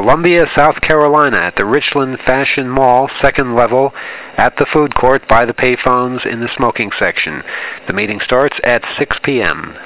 Columbia, South Carolina, at the Richland Fashion Mall, second level, at the food court by the payphones in the smoking section. The meeting starts at 6 p.m.